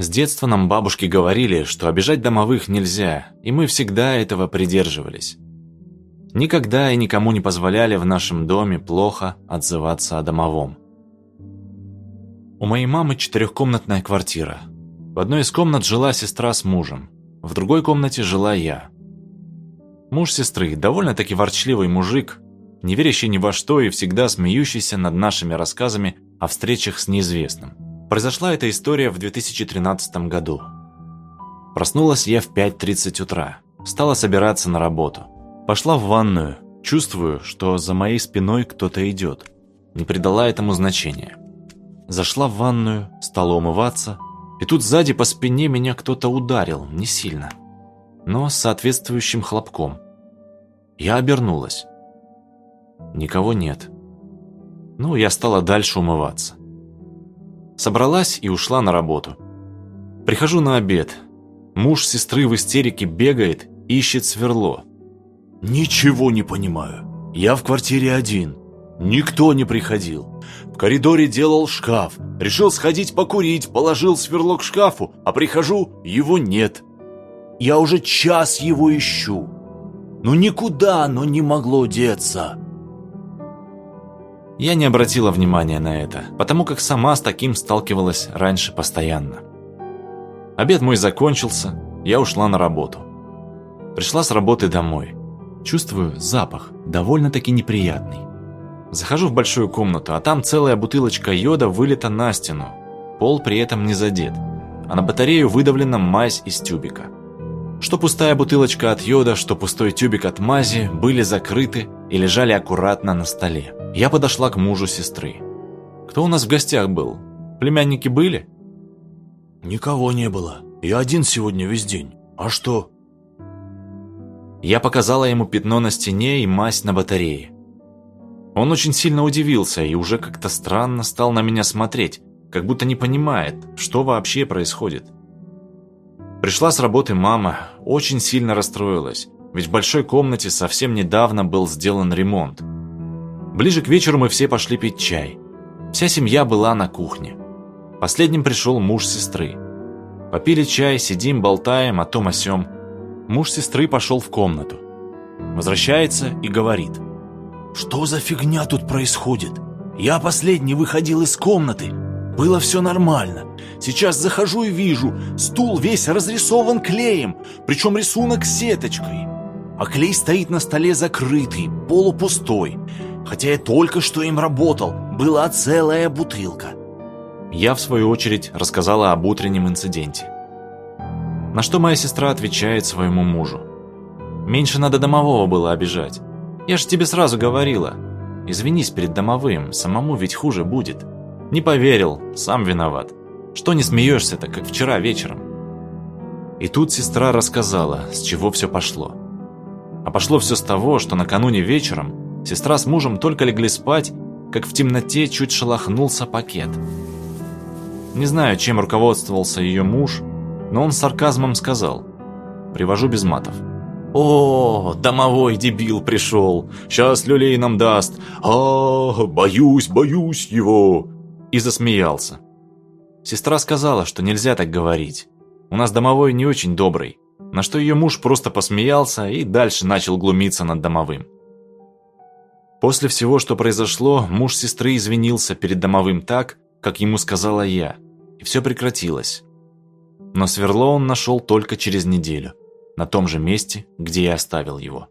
С детства нам бабушки говорили, что обижать домовых нельзя, и мы всегда этого придерживались. Никогда и никому не позволяли в нашем доме плохо отзываться о домовом. У моей мамы четырехкомнатная квартира. В одной из комнат жила сестра с мужем, в другой комнате жила я. Муж сестры, довольно-таки ворчливый мужик, не верящий ни во что и всегда смеющийся над нашими рассказами о встречах с неизвестным. Произошла эта история в 2013 году. Проснулась я в 5.30 утра, стала собираться на работу. Пошла в ванную, чувствую, что за моей спиной кто-то идет. Не придала этому значения. Зашла в ванную, стала умываться, и тут сзади по спине меня кто-то ударил, не сильно, но с соответствующим хлопком. Я обернулась. Никого нет. Ну, я стала дальше умываться. Собралась и ушла на работу. Прихожу на обед. Муж сестры в истерике бегает, ищет сверло. «Ничего не понимаю. Я в квартире один. Никто не приходил. В коридоре делал шкаф. Решил сходить покурить, положил сверло к шкафу, а прихожу, его нет. Я уже час его ищу. Ну никуда оно не могло деться». Я не обратила внимания на это, потому как сама с таким сталкивалась раньше постоянно. Обед мой закончился, я ушла на работу. Пришла с работы домой. Чувствую запах, довольно-таки неприятный. Захожу в большую комнату, а там целая бутылочка йода вылета на стену. Пол при этом не задет, а на батарею выдавлена мазь из тюбика. Что пустая бутылочка от йода, что пустой тюбик от мази были закрыты и лежали аккуратно на столе. Я подошла к мужу сестры. «Кто у нас в гостях был? Племянники были?» «Никого не было. Я один сегодня весь день. А что?» Я показала ему пятно на стене и мазь на батарее. Он очень сильно удивился и уже как-то странно стал на меня смотреть, как будто не понимает, что вообще происходит. Пришла с работы мама, очень сильно расстроилась, ведь в большой комнате совсем недавно был сделан ремонт. Ближе к вечеру мы все пошли пить чай. Вся семья была на кухне. Последним пришел муж сестры. Попили чай, сидим, болтаем о том о сём. Муж сестры пошел в комнату. Возвращается и говорит. «Что за фигня тут происходит? Я последний выходил из комнаты. Было все нормально. Сейчас захожу и вижу, стул весь разрисован клеем, причем рисунок сеточкой. А клей стоит на столе закрытый, полупустой хотя я только что им работал, была целая бутылка. Я, в свою очередь, рассказала об утреннем инциденте. На что моя сестра отвечает своему мужу. «Меньше надо домового было обижать. Я же тебе сразу говорила. Извинись перед домовым, самому ведь хуже будет. Не поверил, сам виноват. Что не смеешься-то, как вчера вечером?» И тут сестра рассказала, с чего все пошло. А пошло все с того, что накануне вечером Сестра с мужем только легли спать, как в темноте чуть шелохнулся пакет. Не знаю, чем руководствовался ее муж, но он с сарказмом сказал. Привожу без матов. «О, домовой дебил пришел! Сейчас люлей нам даст! А, боюсь, боюсь его!» И засмеялся. Сестра сказала, что нельзя так говорить. У нас домовой не очень добрый. На что ее муж просто посмеялся и дальше начал глумиться над домовым. После всего, что произошло, муж сестры извинился перед домовым так, как ему сказала я, и все прекратилось. Но сверло он нашел только через неделю, на том же месте, где я оставил его.